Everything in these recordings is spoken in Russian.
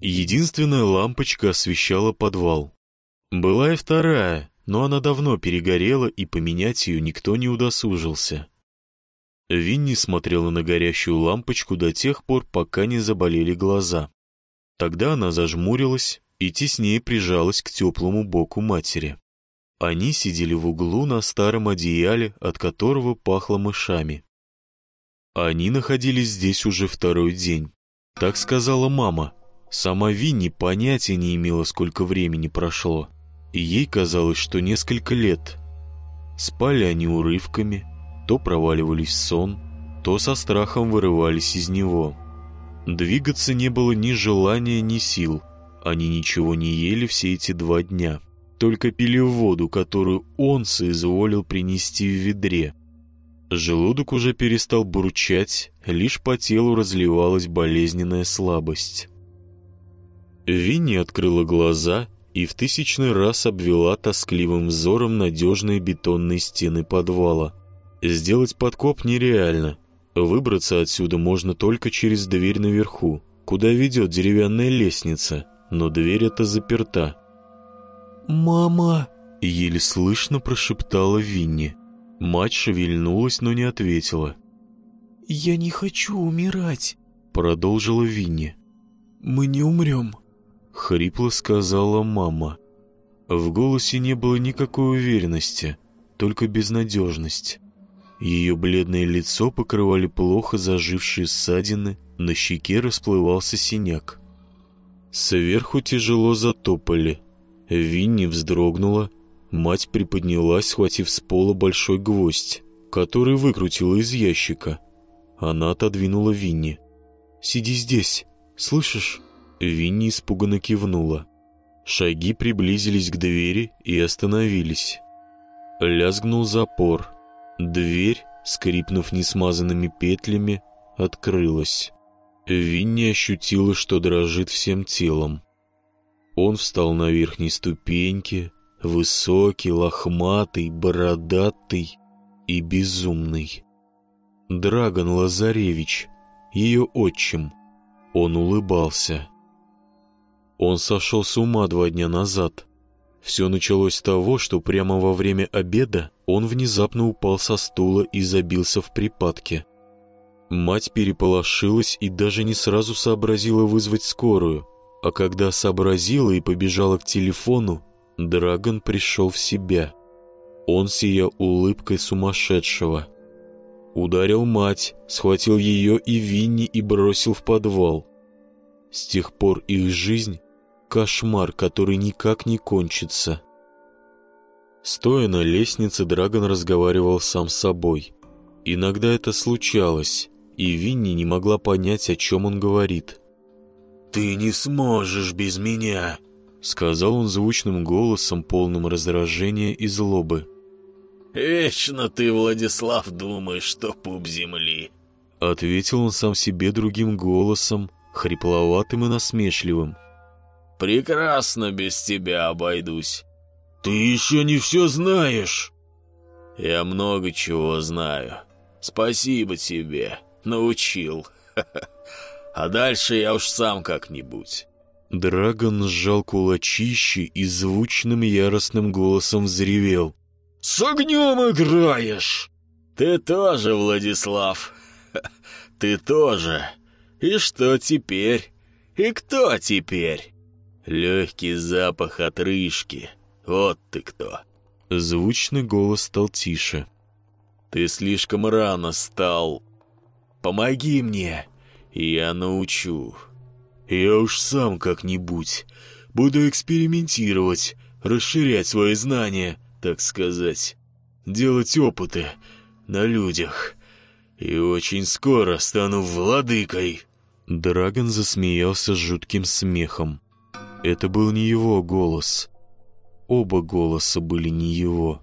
Единственная лампочка освещала подвал. Была и вторая, но она давно перегорела, и поменять ее никто не удосужился. Винни смотрела на горящую лампочку до тех пор, пока не заболели глаза. Тогда она зажмурилась и теснее прижалась к теплому боку матери. Они сидели в углу на старом одеяле, от которого пахло мышами. Они находились здесь уже второй день. Так сказала мама. Сама Винни понятия не имела, сколько времени прошло и ей казалось, что несколько лет. Спали они урывками, то проваливались в сон, то со страхом вырывались из него. Двигаться не было ни желания, ни сил. Они ничего не ели все эти два дня, только пили воду, которую он соизволил принести в ведре. Желудок уже перестал бурчать, лишь по телу разливалась болезненная слабость. Винни открыла глаза и в тысячный раз обвела тоскливым взором надежные бетонные стены подвала. Сделать подкоп нереально. Выбраться отсюда можно только через дверь наверху, куда ведет деревянная лестница, но дверь эта заперта. «Мама!» — еле слышно прошептала Винни. Мать шевельнулась, но не ответила. «Я не хочу умирать», — продолжила Винни. «Мы не умрем». — хрипло сказала мама. В голосе не было никакой уверенности, только безнадежность. Ее бледное лицо покрывали плохо зажившие ссадины, на щеке расплывался синяк. Сверху тяжело затопали. Винни вздрогнула, мать приподнялась, схватив с пола большой гвоздь, который выкрутила из ящика. Она отодвинула Винни. «Сиди здесь, слышишь?» Винни испуганно кивнула. Шаги приблизились к двери и остановились. Лязгнул запор. Дверь, скрипнув несмазанными петлями, открылась. Винни ощутила, что дрожит всем телом. Он встал на верхней ступеньке, высокий, лохматый, бородатый и безумный. Драгон Лазаревич, ее отчим. Он улыбался. Он сошел с ума два дня назад. Все началось с того, что прямо во время обеда он внезапно упал со стула и забился в припадке. Мать переполошилась и даже не сразу сообразила вызвать скорую, а когда сообразила и побежала к телефону, Драгон пришел в себя. Он сиял улыбкой сумасшедшего. Ударил мать, схватил ее и Винни и бросил в подвал. С тех пор их жизнь Кошмар, который никак не кончится. Стоя на лестнице, Драгон разговаривал сам с собой. Иногда это случалось, и Винни не могла понять, о чем он говорит. «Ты не сможешь без меня», — сказал он звучным голосом, полным раздражения и злобы. «Вечно ты, Владислав, думаешь, что пуп земли», — ответил он сам себе другим голосом, хрипловатым и насмешливым. Прекрасно без тебя обойдусь. Ты еще не все знаешь. Я много чего знаю. Спасибо тебе, научил. А дальше я уж сам как-нибудь. Драгон сжал кулачище и звучным яростным голосом взревел. «С огнем играешь!» «Ты тоже, Владислав, ты тоже. И что теперь? И кто теперь?» Легкий запах отрыжки. Вот ты кто. Звучный голос стал тише. Ты слишком рано стал. Помоги мне, я научу. Я уж сам как-нибудь. Буду экспериментировать, расширять свои знания, так сказать. Делать опыты на людях. И очень скоро стану владыкой. Драгон засмеялся жутким смехом. Это был не его голос. Оба голоса были не его.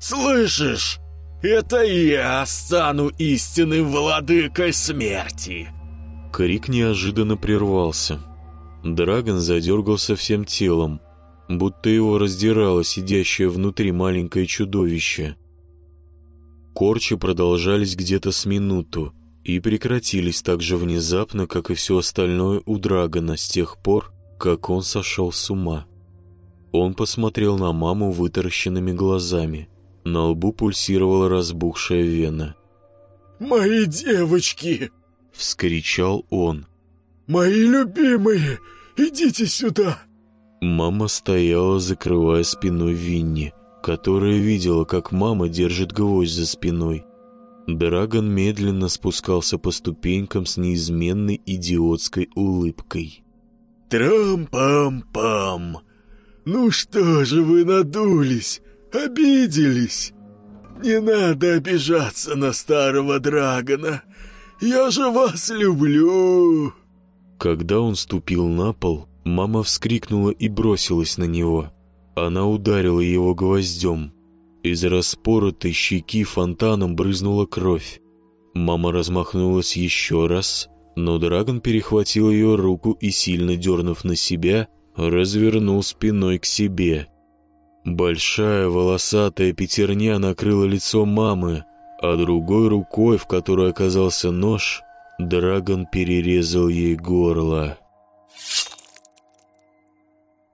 «Слышишь? Это я стану истинным владыкой смерти!» Крик неожиданно прервался. Драгон задергался всем телом. будто его раздирало сидящее внутри маленькое чудовище. Корчи продолжались где-то с минуту и прекратились так же внезапно, как и все остальное у Драгона с тех пор, как он сошел с ума. Он посмотрел на маму вытаращенными глазами. На лбу пульсировала разбухшая вена. «Мои девочки!» — вскричал он. «Мои любимые! Идите сюда!» Мама стояла, закрывая спиной Винни, которая видела, как мама держит гвоздь за спиной. Драгон медленно спускался по ступенькам с неизменной идиотской улыбкой. «Трам-пам-пам! Ну что же вы надулись, обиделись? Не надо обижаться на старого Драгона, я же вас люблю!» Когда он ступил на пол, мама вскрикнула и бросилась на него. Она ударила его гвоздем. Из распоротой щеки фонтаном брызнула кровь. Мама размахнулась еще раз, но Драгон перехватил ее руку и, сильно дернув на себя, развернул спиной к себе. Большая волосатая пятерня накрыла лицо мамы, а другой рукой, в которой оказался нож, Драгон перерезал ей горло.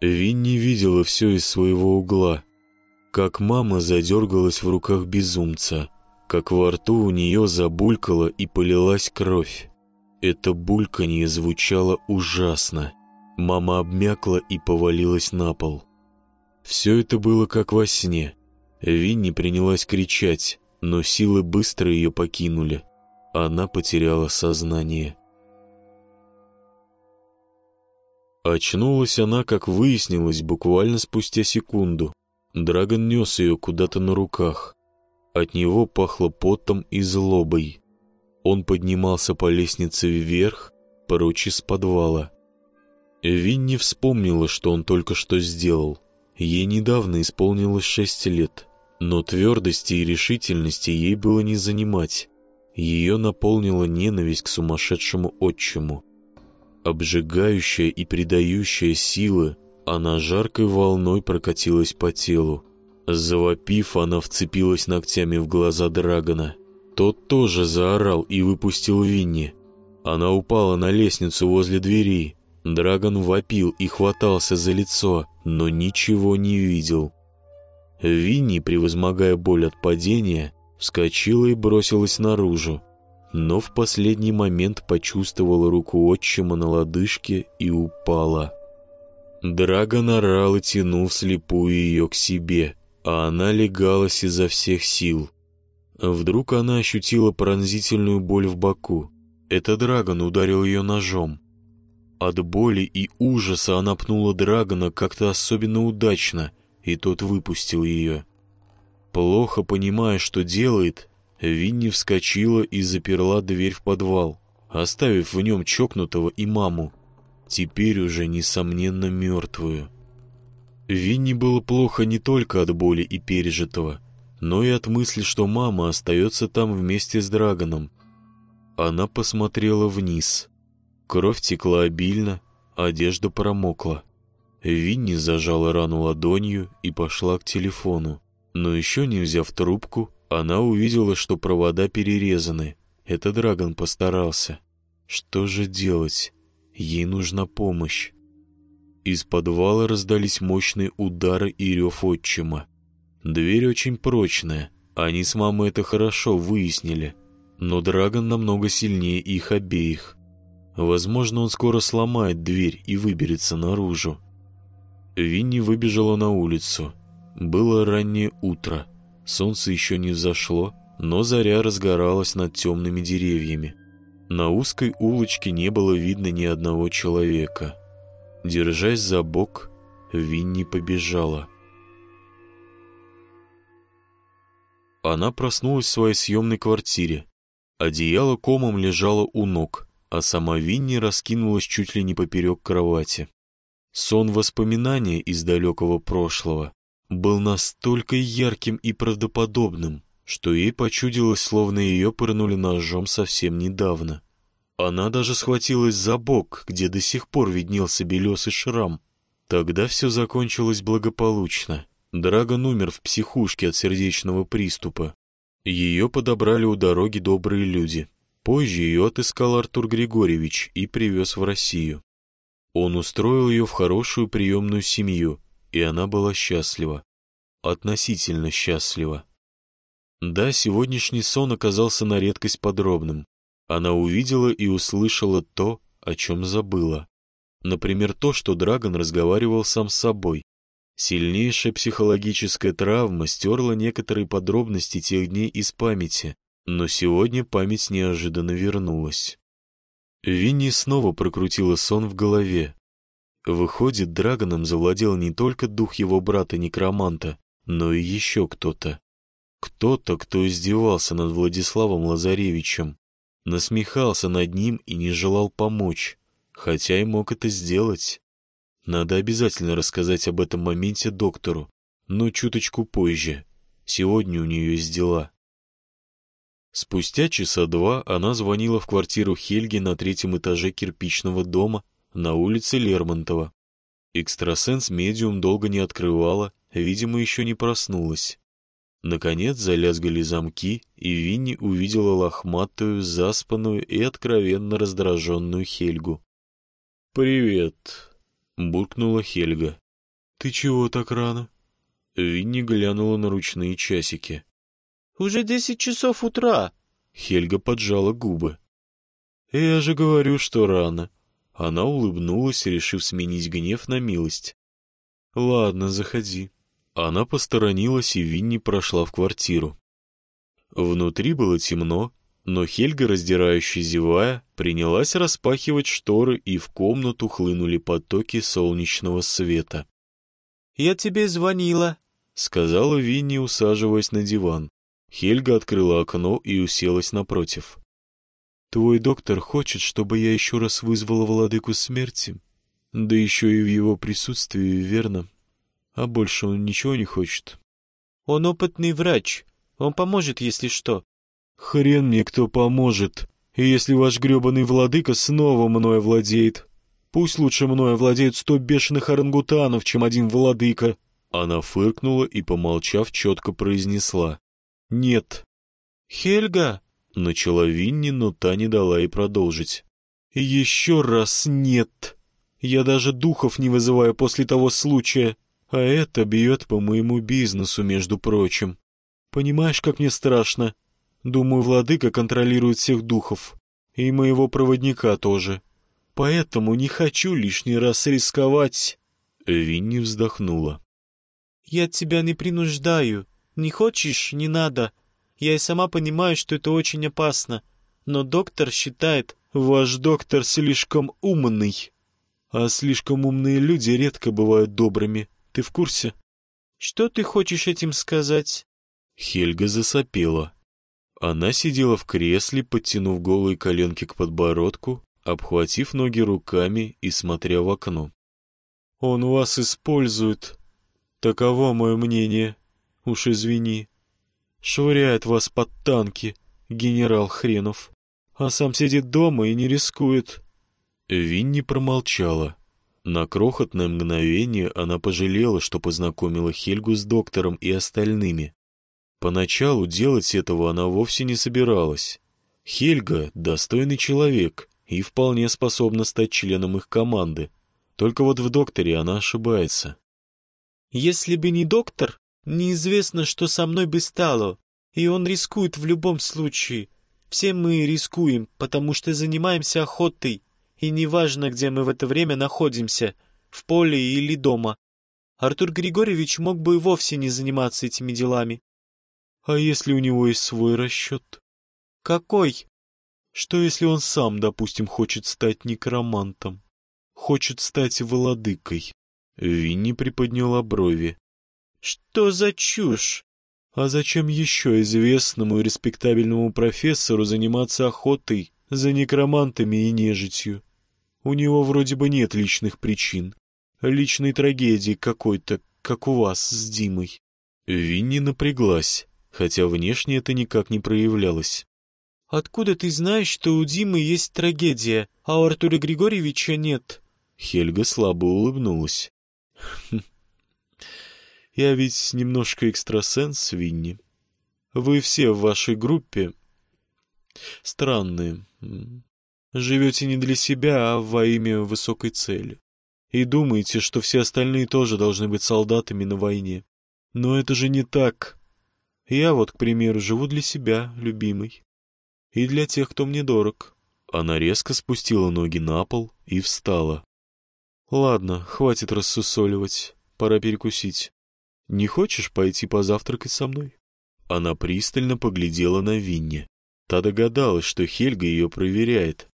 Винни видела все из своего угла, как мама задергалась в руках безумца, как во рту у нее забулькала и полилась кровь. Это бульканье звучало ужасно. Мама обмякла и повалилась на пол. Все это было как во сне. Винни принялась кричать, но силы быстро ее покинули. Она потеряла сознание. Очнулась она, как выяснилось, буквально спустя секунду. Драгон нес ее куда-то на руках. От него пахло потом и злобой. Он поднимался по лестнице вверх, прочь из подвала. Винни вспомнила, что он только что сделал. Ей недавно исполнилось шесть лет, но твердости и решительности ей было не занимать. Ее наполнила ненависть к сумасшедшему отчиму. Обжигающая и предающая силы, она жаркой волной прокатилась по телу. Завопив, она вцепилась ногтями в глаза Драгона. Тот тоже заорал и выпустил Винни. Она упала на лестницу возле двери. Драгон вопил и хватался за лицо, но ничего не видел. Винни, превозмогая боль от падения, вскочила и бросилась наружу, но в последний момент почувствовала руку отчима на лодыжке и упала. Драгон орал и тянул вслепую ее к себе, а она легалась изо всех сил. Вдруг она ощутила пронзительную боль в боку. Это Драгон ударил ее ножом. От боли и ужаса она пнула Драгона как-то особенно удачно, и тот выпустил ее. Плохо понимая, что делает, Винни вскочила и заперла дверь в подвал, оставив в нем чокнутого и маму, теперь уже, несомненно, мертвую. Винни было плохо не только от боли и пережитого, но и от мысли, что мама остается там вместе с Драгоном. Она посмотрела вниз. Кровь текла обильно, одежда промокла. Винни зажала рану ладонью и пошла к телефону. Но еще не взяв трубку, она увидела, что провода перерезаны. Это Драгон постарался. Что же делать? Ей нужна помощь. Из подвала раздались мощные удары и рев отчима. Дверь очень прочная, они с мамой это хорошо выяснили. Но Драгон намного сильнее их обеих. Возможно, он скоро сломает дверь и выберется наружу. Винни выбежала на улицу. Было раннее утро. Солнце еще не взошло, но заря разгоралась над темными деревьями. На узкой улочке не было видно ни одного человека. Держась за бок, Винни побежала. Она проснулась в своей съемной квартире. Одеяло комом лежало у ног, а сама Винни раскинулась чуть ли не поперек кровати. Сон воспоминания из далекого прошлого был настолько ярким и правдоподобным, что ей почудилось, словно ее пырнули ножом совсем недавно. Она даже схватилась за бок, где до сих пор виднелся белесый шрам. Тогда все закончилось благополучно. Драгон умер в психушке от сердечного приступа. Ее подобрали у дороги добрые люди. Позже ее отыскал Артур Григорьевич и привез в Россию. Он устроил ее в хорошую приемную семью, и она была счастлива. Относительно счастлива. Да, сегодняшний сон оказался на редкость подробным. Она увидела и услышала то, о чем забыла. Например, то, что Драгон разговаривал сам с собой. Сильнейшая психологическая травма стерла некоторые подробности тех дней из памяти, но сегодня память неожиданно вернулась. Винни снова прокрутила сон в голове. Выходит, Драгоном завладел не только дух его брата-некроманта, но и еще кто-то. Кто-то, кто издевался над Владиславом Лазаревичем, насмехался над ним и не желал помочь, хотя и мог это сделать. Надо обязательно рассказать об этом моменте доктору, но чуточку позже. Сегодня у нее есть дела. Спустя часа два она звонила в квартиру Хельги на третьем этаже кирпичного дома на улице Лермонтова. Экстрасенс-медиум долго не открывала, видимо, еще не проснулась. Наконец залязгали замки, и Винни увидела лохматую, заспанную и откровенно раздраженную Хельгу. «Привет», — буркнула Хельга. «Ты чего так рано?» Винни глянула на ручные часики. «Уже десять часов утра!» Хельга поджала губы. «Я же говорю, что рано». Она улыбнулась, решив сменить гнев на милость. «Ладно, заходи». Она посторонилась, и Винни прошла в квартиру. Внутри было темно, но Хельга, раздирающая зевая, принялась распахивать шторы, и в комнату хлынули потоки солнечного света. «Я тебе звонила», — сказала Винни, усаживаясь на диван. Хельга открыла окно и уселась напротив. «Твой доктор хочет, чтобы я еще раз вызвала владыку смерти? Да еще и в его присутствии, верно?» а больше он ничего не хочет. Он опытный врач. Он поможет, если что. Хрен мне кто поможет. И если ваш гребаный владыка снова мною владеет. Пусть лучше мною владеют сто бешеных орангутанов, чем один владыка. Она фыркнула и, помолчав, четко произнесла. «Нет». «Хельга!» — начала Винни, но та не дала ей продолжить. «Еще раз нет. Я даже духов не вызываю после того случая. А это бьет по моему бизнесу, между прочим. Понимаешь, как мне страшно? Думаю, владыка контролирует всех духов. И моего проводника тоже. Поэтому не хочу лишний раз рисковать. Винни вздохнула. Я тебя не принуждаю. Не хочешь — не надо. Я и сама понимаю, что это очень опасно. Но доктор считает... Ваш доктор слишком умный. А слишком умные люди редко бывают добрыми. Ты в курсе?» «Что ты хочешь этим сказать?» Хельга засопела. Она сидела в кресле, подтянув голые коленки к подбородку, обхватив ноги руками и смотря в окно. «Он вас использует. Таково мое мнение. Уж извини. Швыряет вас под танки, генерал Хренов, а сам сидит дома и не рискует». Винни промолчала. На крохотное мгновение она пожалела, что познакомила Хельгу с доктором и остальными. Поначалу делать этого она вовсе не собиралась. Хельга — достойный человек и вполне способна стать членом их команды. Только вот в докторе она ошибается. «Если бы не доктор, неизвестно, что со мной бы стало, и он рискует в любом случае. Все мы рискуем, потому что занимаемся охотой, и неважно, где мы в это время находимся, в поле или дома. Артур Григорьевич мог бы и вовсе не заниматься этими делами. А если у него есть свой расчет? Какой? Что если он сам, допустим, хочет стать некромантом? Хочет стать владыкой? Винни приподняла брови. Что за чушь? А зачем еще известному и респектабельному профессору заниматься охотой за некромантами и нежитью? У него вроде бы нет личных причин. Личной трагедии какой-то, как у вас с Димой. Винни напряглась, хотя внешне это никак не проявлялось. «Откуда ты знаешь, что у Димы есть трагедия, а у Артура Григорьевича нет?» Хельга слабо улыбнулась. Я ведь немножко экстрасенс, Винни. Вы все в вашей группе странные. Живете не для себя, а во имя высокой цели. И думаете, что все остальные тоже должны быть солдатами на войне. Но это же не так. Я вот, к примеру, живу для себя, любимый. И для тех, кто мне дорог. Она резко спустила ноги на пол и встала. Ладно, хватит рассусоливать. Пора перекусить. Не хочешь пойти позавтракать со мной? Она пристально поглядела на Винни. Та догадалась, что Хельга ее проверяет.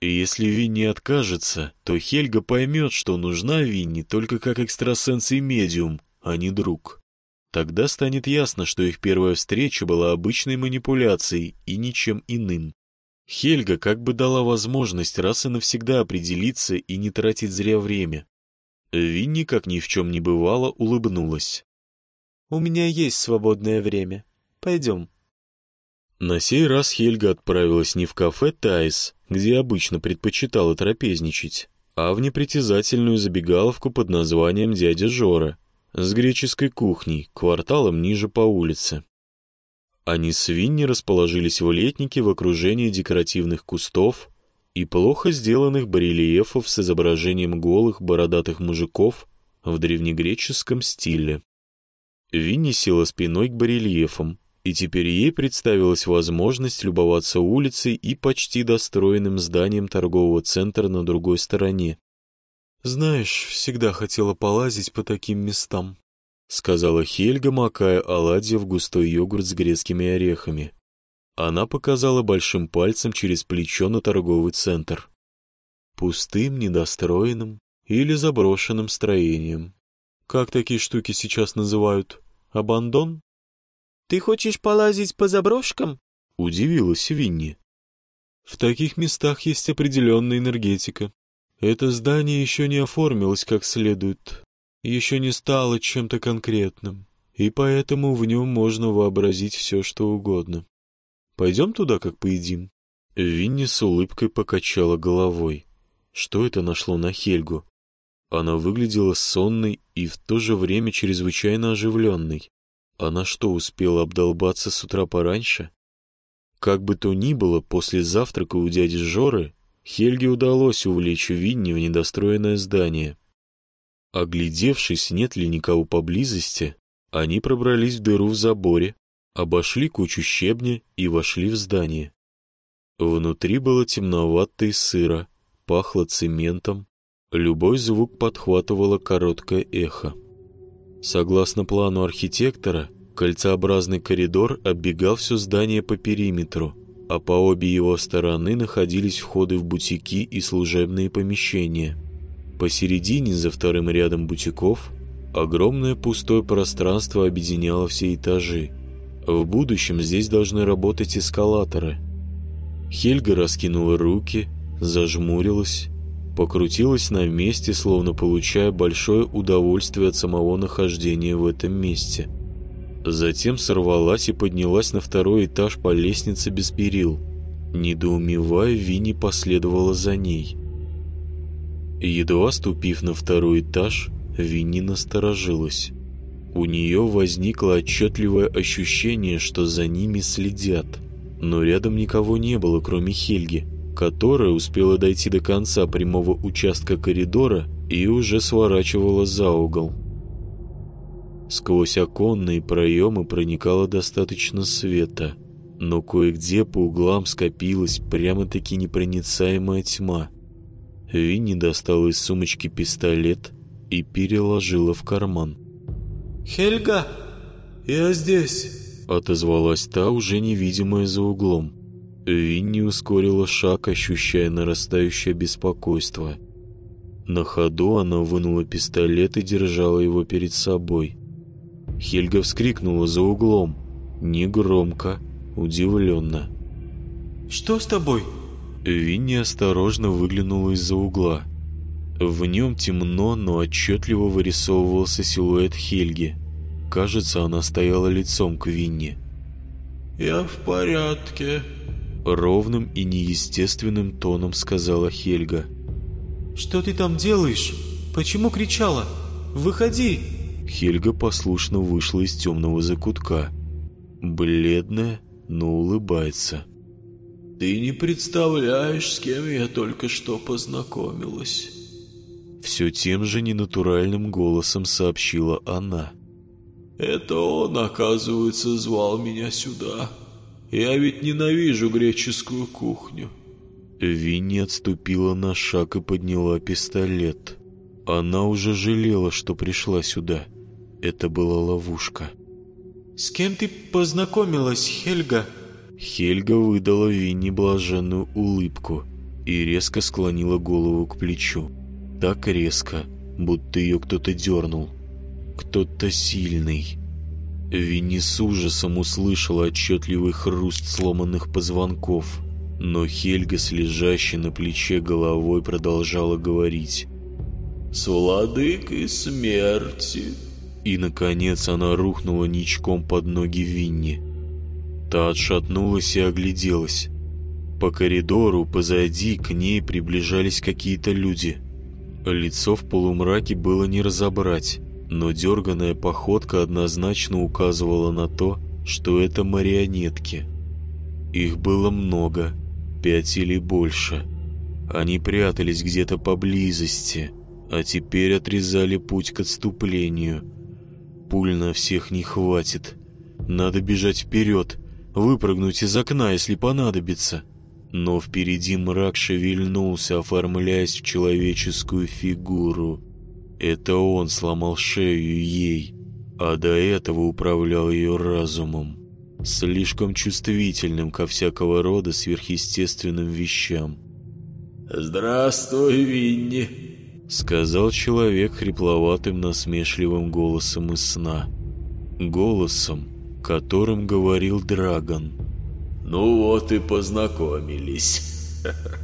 И если Винни откажется, то Хельга поймет, что нужна Винни только как экстрасенс и медиум, а не друг. Тогда станет ясно, что их первая встреча была обычной манипуляцией и ничем иным. Хельга как бы дала возможность раз и навсегда определиться и не тратить зря время. Винни, как ни в чем не бывало, улыбнулась. «У меня есть свободное время. Пойдем». На сей раз Хельга отправилась не в кафе «Тайс», где обычно предпочитала трапезничать, а в непритязательную забегаловку под названием «Дядя Жора» с греческой кухней, кварталом ниже по улице. Они с Винни расположились в летнике в окружении декоративных кустов и плохо сделанных барельефов с изображением голых бородатых мужиков в древнегреческом стиле. Винни села спиной к барельефам, и теперь ей представилась возможность любоваться улицей и почти достроенным зданием торгового центра на другой стороне. «Знаешь, всегда хотела полазить по таким местам», — сказала Хельга, макая оладья в густой йогурт с грецкими орехами. Она показала большим пальцем через плечо на торговый центр. Пустым, недостроенным или заброшенным строением. Как такие штуки сейчас называют? Абандон? «Ты хочешь полазить по заброшкам?» — удивилась Винни. «В таких местах есть определенная энергетика. Это здание еще не оформилось как следует, еще не стало чем-то конкретным, и поэтому в нем можно вообразить все, что угодно. Пойдем туда, как поедим?» Винни с улыбкой покачала головой. Что это нашло на Хельгу? Она выглядела сонной и в то же время чрезвычайно оживленной. Она что, успела обдолбаться с утра пораньше? Как бы то ни было, после завтрака у дяди Жоры Хельге удалось увлечь Винни в недостроенное здание. Оглядевшись, нет ли никого поблизости, они пробрались в дыру в заборе, обошли кучу щебня и вошли в здание. Внутри было темновато и сыро, пахло цементом, любой звук подхватывало короткое эхо. Согласно плану архитектора, кольцеобразный коридор оббегал все здание по периметру, а по обе его стороны находились входы в бутики и служебные помещения. Посередине, за вторым рядом бутиков, огромное пустое пространство объединяло все этажи. В будущем здесь должны работать эскалаторы. Хельга раскинула руки, зажмурилась покрутилась на месте, словно получая большое удовольствие от самого нахождения в этом месте. Затем сорвалась и поднялась на второй этаж по лестнице без перил. Недоумевая, Винни последовала за ней. Едва ступив на второй этаж, Винни насторожилась. У нее возникло отчетливое ощущение, что за ними следят. Но рядом никого не было, кроме Хельги которая успела дойти до конца прямого участка коридора и уже сворачивала за угол. Сквозь оконные проемы проникало достаточно света, но кое-где по углам скопилась прямо-таки непроницаемая тьма. Винни достала из сумочки пистолет и переложила в карман. «Хельга, я здесь!» Отозвалась та, уже невидимая за углом. Винни ускорила шаг, ощущая нарастающее беспокойство. На ходу она вынула пистолет и держала его перед собой. Хельга вскрикнула за углом, негромко, удивленно. «Что с тобой?» Винни осторожно выглянула из-за угла. В нем темно, но отчетливо вырисовывался силуэт Хельги. Кажется, она стояла лицом к Винни. «Я в порядке», Ровным и неестественным тоном сказала Хельга. «Что ты там делаешь? Почему кричала?» выходи!» Хельга послушно вышла из темного закутка. Бледная, но улыбается. «Ты не представляешь, с кем я только что познакомилась!» Все тем же ненатуральным голосом сообщила она. «Это он, оказывается, звал меня сюда. Я ведь ненавижу греческую кухню». Винни отступила на шаг и подняла пистолет. Она уже жалела, что пришла сюда. Это была ловушка. «С кем ты познакомилась, Хельга?» Хельга выдала Винни блаженную улыбку и резко склонила голову к плечу. Так резко, будто ее кто-то дернул. Кто-то сильный. Винни с ужасом услышала отчетливый хруст сломанных позвонков, но Хельга с лежащей на плече головой продолжала говорить. «С владыкой смерти!» И, наконец, она рухнула ничком под ноги Винни. Та отшатнулась и огляделась. По коридору позади к ней приближались какие-то люди. Лицо в полумраке было не разобрать, но дерганная походка однозначно указывала на то, что это марионетки. Их было много, пять или больше. Они прятались где-то поблизости, а теперь отрезали путь к отступлению – Пуль на всех не хватит. Надо бежать вперед, выпрыгнуть из окна, если понадобится. Но впереди мрак шевельнулся, оформляясь в человеческую фигуру. Это он сломал шею ей, а до этого управлял ее разумом, слишком чувствительным ко всякого рода сверхъестественным вещам. «Здравствуй, Винни!» Сказал человек хрипловатым насмешливым голосом из сна. Голосом, которым говорил Драгон. «Ну вот и познакомились.